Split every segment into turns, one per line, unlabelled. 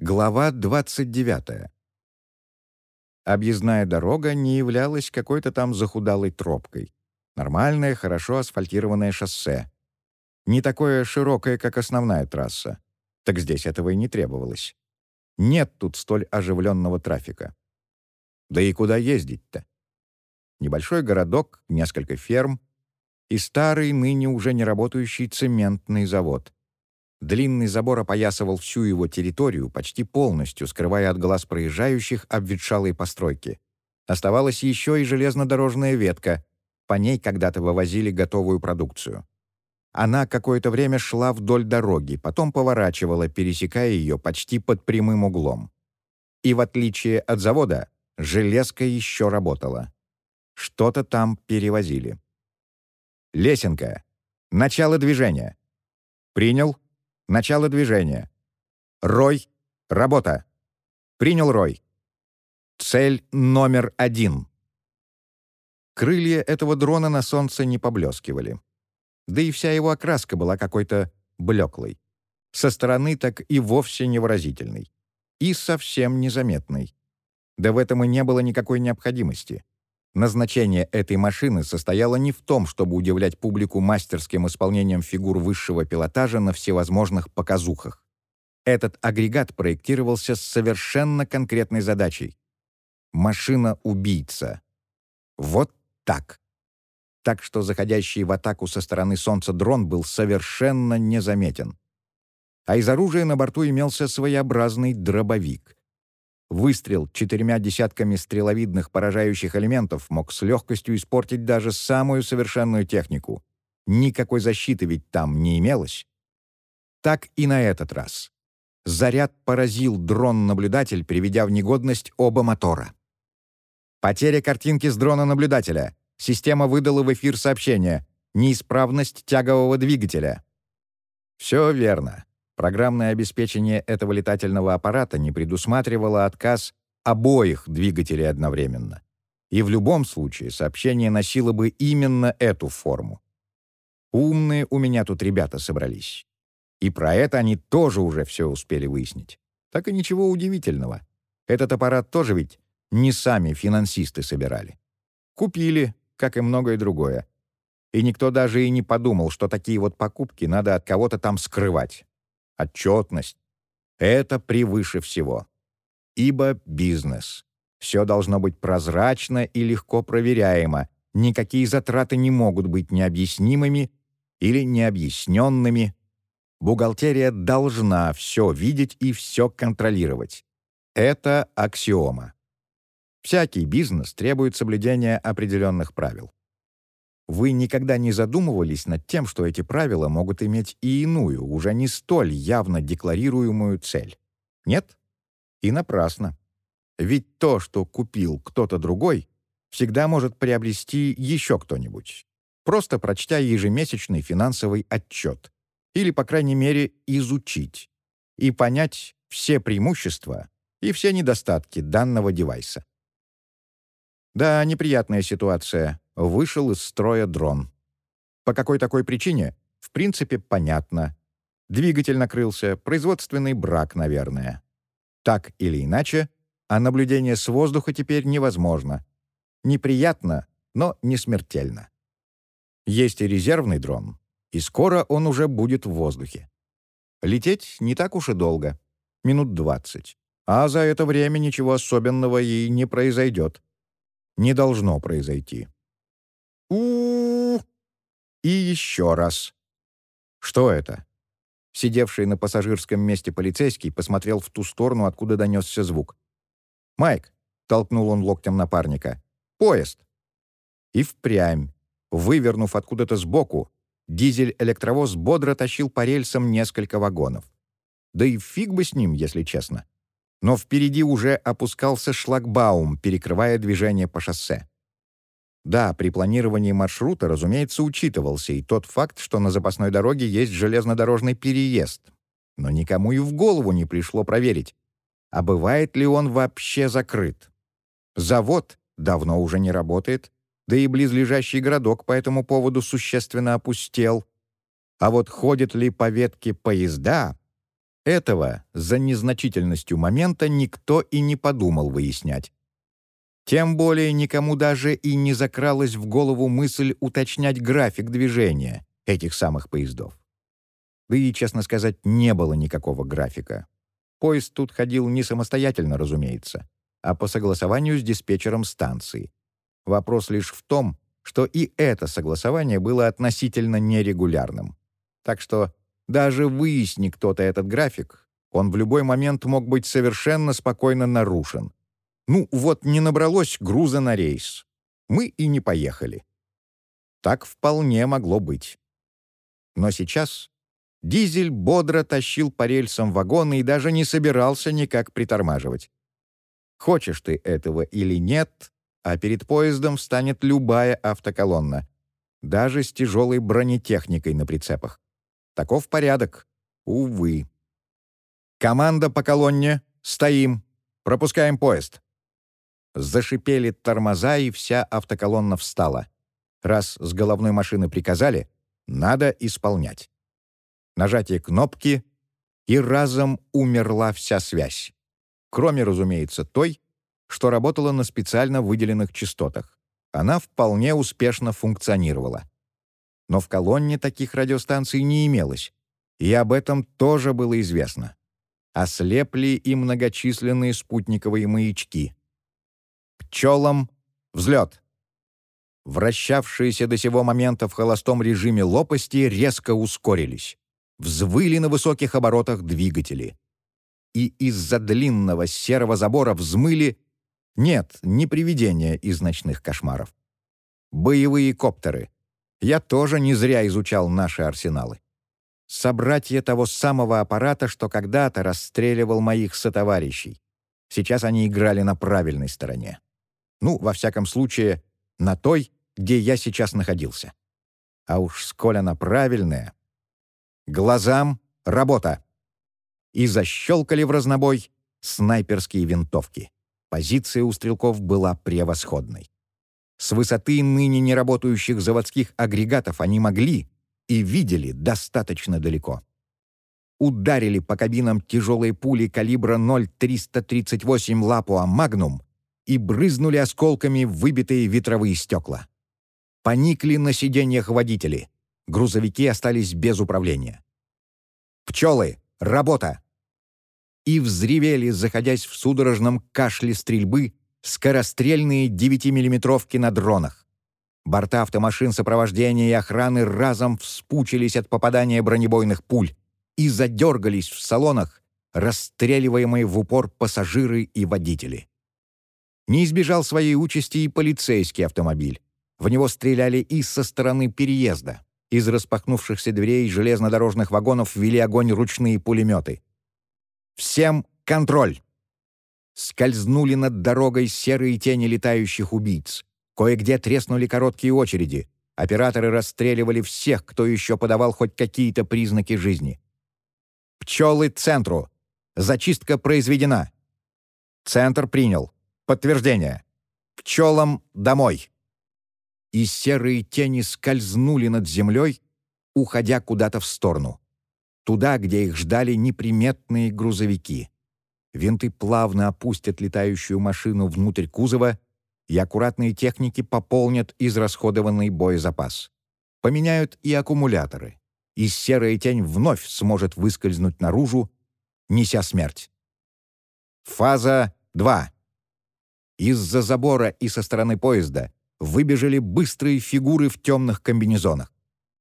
Глава 29. Объездная дорога не являлась какой-то там захудалой тропкой. Нормальное, хорошо асфальтированное шоссе. Не такое широкое, как основная трасса. Так здесь этого и не требовалось. Нет тут столь оживленного трафика. Да и куда ездить-то? Небольшой городок, несколько ферм и старый, ныне уже не работающий цементный завод — Длинный забор опоясывал всю его территорию, почти полностью скрывая от глаз проезжающих обветшалые постройки. Оставалась еще и железнодорожная ветка. По ней когда-то вывозили готовую продукцию. Она какое-то время шла вдоль дороги, потом поворачивала, пересекая ее почти под прямым углом. И в отличие от завода, железка еще работала. Что-то там перевозили. Лесенка. Начало движения. Принял. Начало движения. Рой. Работа. Принял Рой. Цель номер один. Крылья этого дрона на солнце не поблескивали. Да и вся его окраска была какой-то блеклой. Со стороны так и вовсе невыразительной. И совсем незаметной. Да в этом и не было никакой необходимости. Назначение этой машины состояло не в том, чтобы удивлять публику мастерским исполнением фигур высшего пилотажа на всевозможных показухах. Этот агрегат проектировался с совершенно конкретной задачей. Машина-убийца. Вот так. Так что заходящий в атаку со стороны Солнца дрон был совершенно незаметен. А из оружия на борту имелся своеобразный дробовик. Выстрел четырьмя десятками стреловидных поражающих элементов мог с легкостью испортить даже самую совершенную технику. Никакой защиты ведь там не имелось. Так и на этот раз. Заряд поразил дрон-наблюдатель, приведя в негодность оба мотора. Потеря картинки с дрона-наблюдателя. Система выдала в эфир сообщение. Неисправность тягового двигателя. Все верно. Программное обеспечение этого летательного аппарата не предусматривало отказ обоих двигателей одновременно. И в любом случае сообщение носило бы именно эту форму. Умные у меня тут ребята собрались. И про это они тоже уже все успели выяснить. Так и ничего удивительного. Этот аппарат тоже ведь не сами финансисты собирали. Купили, как и многое другое. И никто даже и не подумал, что такие вот покупки надо от кого-то там скрывать отчетность. Это превыше всего. Ибо бизнес. Все должно быть прозрачно и легко проверяемо. Никакие затраты не могут быть необъяснимыми или необъясненными. Бухгалтерия должна все видеть и все контролировать. Это аксиома. Всякий бизнес требует соблюдения определенных правил. Вы никогда не задумывались над тем, что эти правила могут иметь и иную, уже не столь явно декларируемую цель? Нет? И напрасно. Ведь то, что купил кто-то другой, всегда может приобрести еще кто-нибудь, просто прочтя ежемесячный финансовый отчет, или, по крайней мере, изучить и понять все преимущества и все недостатки данного девайса. Да, неприятная ситуация, вышел из строя дрон. По какой такой причине? В принципе, понятно. Двигатель накрылся, производственный брак, наверное. Так или иначе, а наблюдение с воздуха теперь невозможно. Неприятно, но не смертельно. Есть и резервный дрон, и скоро он уже будет в воздухе. Лететь не так уж и долго, минут 20. А за это время ничего особенного и не произойдет. Не должно произойти у И еще раз. Что это? Сидевший на пассажирском месте полицейский посмотрел в ту сторону, откуда донесся звук. «Майк», — толкнул он локтем напарника, — «поезд». И впрямь, вывернув откуда-то сбоку, дизель-электровоз бодро тащил по рельсам несколько вагонов. Да и фиг бы с ним, если честно. Но впереди уже опускался шлагбаум, перекрывая движение по шоссе. Да, при планировании маршрута, разумеется, учитывался и тот факт, что на запасной дороге есть железнодорожный переезд. Но никому и в голову не пришло проверить, а бывает ли он вообще закрыт. Завод давно уже не работает, да и близлежащий городок по этому поводу существенно опустел. А вот ходят ли по ветке поезда, этого за незначительностью момента никто и не подумал выяснять. Тем более никому даже и не закралась в голову мысль уточнять график движения этих самых поездов. Да и, честно сказать, не было никакого графика. Поезд тут ходил не самостоятельно, разумеется, а по согласованию с диспетчером станции. Вопрос лишь в том, что и это согласование было относительно нерегулярным. Так что даже выясни кто-то этот график, он в любой момент мог быть совершенно спокойно нарушен. Ну, вот не набралось груза на рейс. Мы и не поехали. Так вполне могло быть. Но сейчас дизель бодро тащил по рельсам вагоны и даже не собирался никак притормаживать. Хочешь ты этого или нет, а перед поездом встанет любая автоколонна, даже с тяжелой бронетехникой на прицепах. Таков порядок. Увы. «Команда по колонне. Стоим. Пропускаем поезд». Зашипели тормоза, и вся автоколонна встала. Раз с головной машины приказали, надо исполнять. Нажатие кнопки, и разом умерла вся связь. Кроме, разумеется, той, что работала на специально выделенных частотах. Она вполне успешно функционировала но в колонне таких радиостанций не имелось, и об этом тоже было известно. Ослепли и многочисленные спутниковые маячки. Пчелам — взлет. Вращавшиеся до сего момента в холостом режиме лопасти резко ускорились. Взвыли на высоких оборотах двигатели. И из-за длинного серого забора взмыли... Нет, не привидения из ночных кошмаров. Боевые коптеры — я тоже не зря изучал наши арсеналы. Собратья того самого аппарата, что когда-то расстреливал моих сотоварищей. Сейчас они играли на правильной стороне. Ну, во всяком случае, на той, где я сейчас находился. А уж сколь она правильная. Глазам — работа. И защелкали в разнобой снайперские винтовки. Позиция у стрелков была превосходной. С высоты ныне неработающих заводских агрегатов они могли и видели достаточно далеко. Ударили по кабинам тяжелые пули калибра 0,338 Лапуа Магнум и брызнули осколками выбитые ветровые стекла. Поникли на сиденьях водители. Грузовики остались без управления. «Пчелы! Работа!» И взревели, заходясь в судорожном кашле стрельбы, скорострельные 9-миллиметровки на дронах. Борта автомашин сопровождения и охраны разом вспучились от попадания бронебойных пуль и задергались в салонах, расстреливаемые в упор пассажиры и водители. Не избежал своей участи и полицейский автомобиль. В него стреляли и со стороны переезда. Из распахнувшихся дверей железнодорожных вагонов вели огонь ручные пулеметы. «Всем контроль!» скользнули над дорогой серые тени летающих убийц. Кое-где треснули короткие очереди. Операторы расстреливали всех, кто еще подавал хоть какие-то признаки жизни. «Пчелы центру! Зачистка произведена!» «Центр принял. Подтверждение. Пчелам домой!» И серые тени скользнули над землей, уходя куда-то в сторону. Туда, где их ждали неприметные грузовики. Винты плавно опустят летающую машину внутрь кузова, и аккуратные техники пополнят израсходованный боезапас. Поменяют и аккумуляторы, и серая тень вновь сможет выскользнуть наружу, неся смерть. Фаза 2. Из-за забора и со стороны поезда выбежали быстрые фигуры в темных комбинезонах.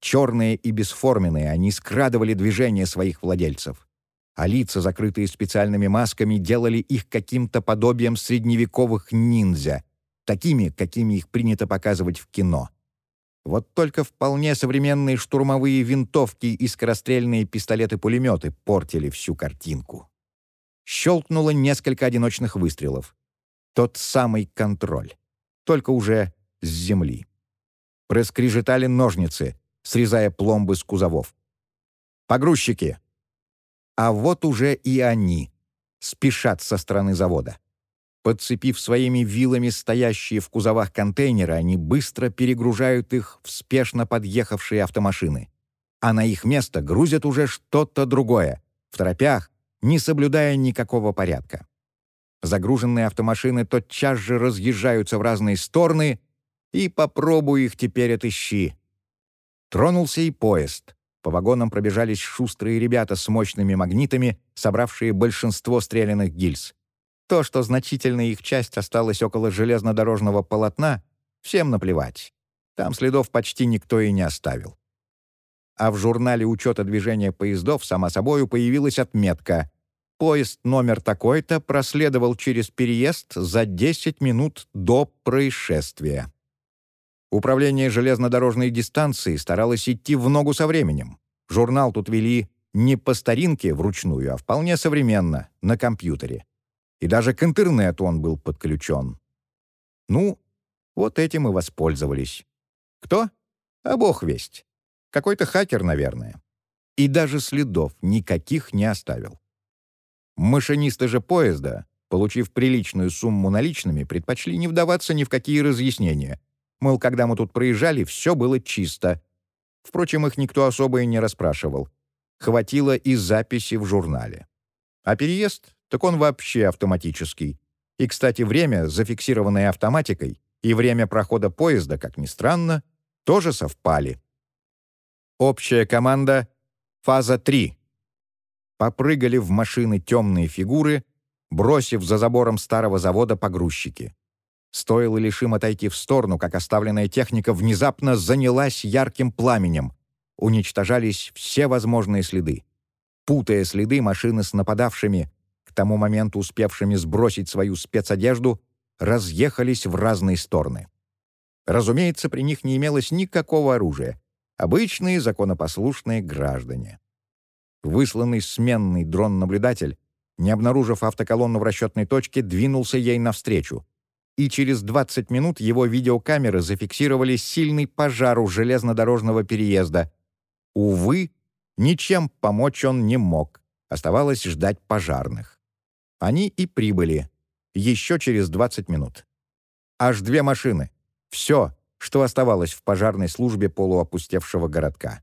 Черные и бесформенные, они скрадывали движения своих владельцев а лица, закрытые специальными масками, делали их каким-то подобием средневековых ниндзя, такими, какими их принято показывать в кино. Вот только вполне современные штурмовые винтовки и скорострельные пистолеты-пулеметы портили всю картинку. Щелкнуло несколько одиночных выстрелов. Тот самый контроль. Только уже с земли. Проскрежетали ножницы, срезая пломбы с кузовов. «Погрузчики! А вот уже и они спешат со стороны завода. Подцепив своими вилами стоящие в кузовах контейнеры, они быстро перегружают их в спешно подъехавшие автомашины. А на их место грузят уже что-то другое. В торопях, не соблюдая никакого порядка. Загруженные автомашины тотчас же разъезжаются в разные стороны, и попробуй их теперь отыщи. Тронулся и поезд. По вагонам пробежались шустрые ребята с мощными магнитами, собравшие большинство стрелянных гильз. То, что значительная их часть осталась около железнодорожного полотна, всем наплевать. Там следов почти никто и не оставил. А в журнале учета движения поездов, само собою, появилась отметка «Поезд номер такой-то проследовал через переезд за 10 минут до происшествия». Управление железнодорожной дистанции старалось идти в ногу со временем. Журнал тут вели не по старинке вручную, а вполне современно, на компьютере. И даже к интернету он был подключен. Ну, вот этим и воспользовались. Кто? А бог весть. Какой-то хакер, наверное. И даже следов никаких не оставил. Машинисты же поезда, получив приличную сумму наличными, предпочли не вдаваться ни в какие разъяснения. Мол, когда мы тут проезжали, все было чисто. Впрочем, их никто особо и не расспрашивал. Хватило и записи в журнале. А переезд, так он вообще автоматический. И, кстати, время, зафиксированное автоматикой, и время прохода поезда, как ни странно, тоже совпали. Общая команда — фаза 3. Попрыгали в машины темные фигуры, бросив за забором старого завода погрузчики. Стоило лишь им отойти в сторону, как оставленная техника внезапно занялась ярким пламенем. Уничтожались все возможные следы. Путая следы, машины с нападавшими, к тому моменту успевшими сбросить свою спецодежду, разъехались в разные стороны. Разумеется, при них не имелось никакого оружия. Обычные законопослушные граждане. Высланный сменный дрон-наблюдатель, не обнаружив автоколонну в расчетной точке, двинулся ей навстречу и через 20 минут его видеокамеры зафиксировали сильный пожар у железнодорожного переезда. Увы, ничем помочь он не мог. Оставалось ждать пожарных. Они и прибыли. Еще через 20 минут. Аж две машины. Все, что оставалось в пожарной службе полуопустевшего городка.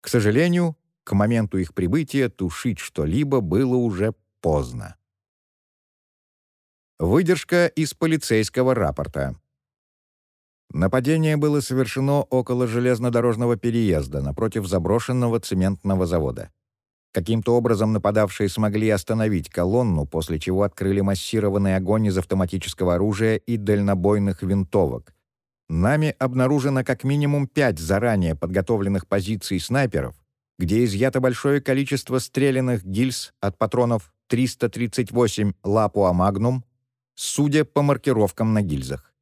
К сожалению, к моменту их прибытия тушить что-либо было уже поздно. Выдержка из полицейского рапорта. Нападение было совершено около железнодорожного переезда напротив заброшенного цементного завода. Каким-то образом нападавшие смогли остановить колонну, после чего открыли массированный огонь из автоматического оружия и дальнобойных винтовок. Нами обнаружено как минимум пять заранее подготовленных позиций снайперов, где изъято большое количество стрелянных гильз от патронов 338 «Лапуа Магнум», судя по маркировкам на гильзах.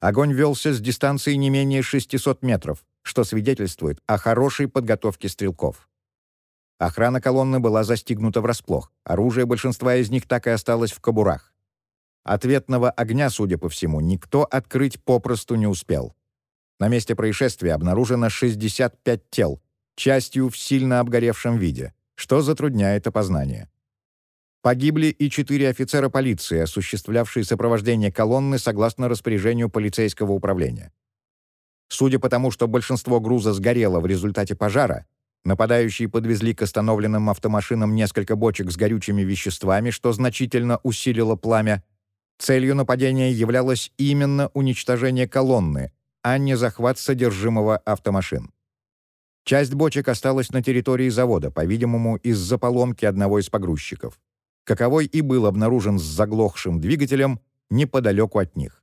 Огонь велся с дистанции не менее 600 метров, что свидетельствует о хорошей подготовке стрелков. Охрана колонны была застигнута врасплох, оружие большинства из них так и осталось в кобурах. Ответного огня, судя по всему, никто открыть попросту не успел. На месте происшествия обнаружено 65 тел, частью в сильно обгоревшем виде, что затрудняет опознание. Погибли и четыре офицера полиции, осуществлявшие сопровождение колонны согласно распоряжению полицейского управления. Судя по тому, что большинство груза сгорело в результате пожара, нападающие подвезли к остановленным автомашинам несколько бочек с горючими веществами, что значительно усилило пламя. Целью нападения являлось именно уничтожение колонны, а не захват содержимого автомашин. Часть бочек осталась на территории завода, по-видимому, из-за поломки одного из погрузчиков каковой и был обнаружен с заглохшим двигателем неподалеку от них.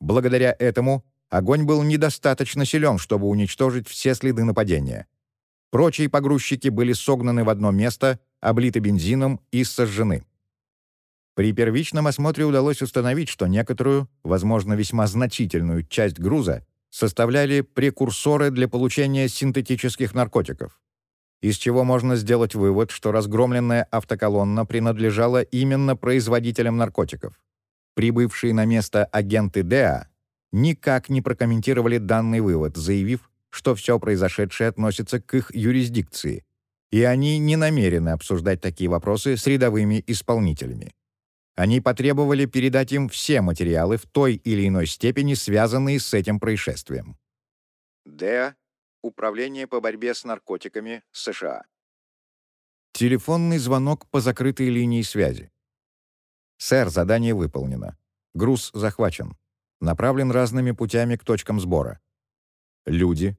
Благодаря этому огонь был недостаточно силен, чтобы уничтожить все следы нападения. Прочие погрузчики были согнаны в одно место, облиты бензином и сожжены. При первичном осмотре удалось установить, что некоторую, возможно, весьма значительную часть груза составляли прекурсоры для получения синтетических наркотиков из чего можно сделать вывод, что разгромленная автоколонна принадлежала именно производителям наркотиков. Прибывшие на место агенты ДЭА никак не прокомментировали данный вывод, заявив, что все произошедшее относится к их юрисдикции, и они не намерены обсуждать такие вопросы с рядовыми исполнителями. Они потребовали передать им все материалы в той или иной степени, связанные с этим происшествием. ДЭА Управление по борьбе с наркотиками США. Телефонный звонок по закрытой линии связи. «Сэр, задание выполнено. Груз захвачен. Направлен разными путями к точкам сбора. Люди.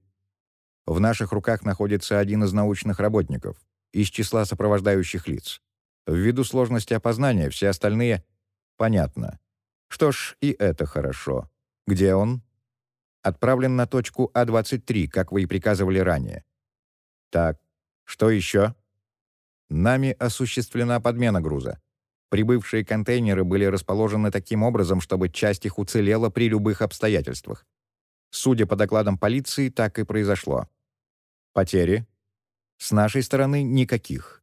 В наших руках находится один из научных работников из числа сопровождающих лиц. Ввиду сложности опознания все остальные — понятно. Что ж, и это хорошо. Где он? Отправлен на точку А-23, как вы и приказывали ранее. Так, что еще? Нами осуществлена подмена груза. Прибывшие контейнеры были расположены таким образом, чтобы часть их уцелела при любых обстоятельствах. Судя по докладам полиции, так и произошло. Потери? С нашей стороны никаких.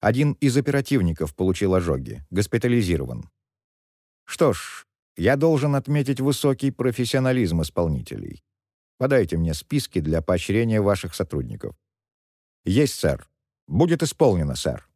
Один из оперативников получил ожоги, госпитализирован. Что ж, я должен отметить высокий профессионализм исполнителей. Подайте мне списки для поощрения ваших сотрудников. Есть, сэр. Будет исполнено, сэр.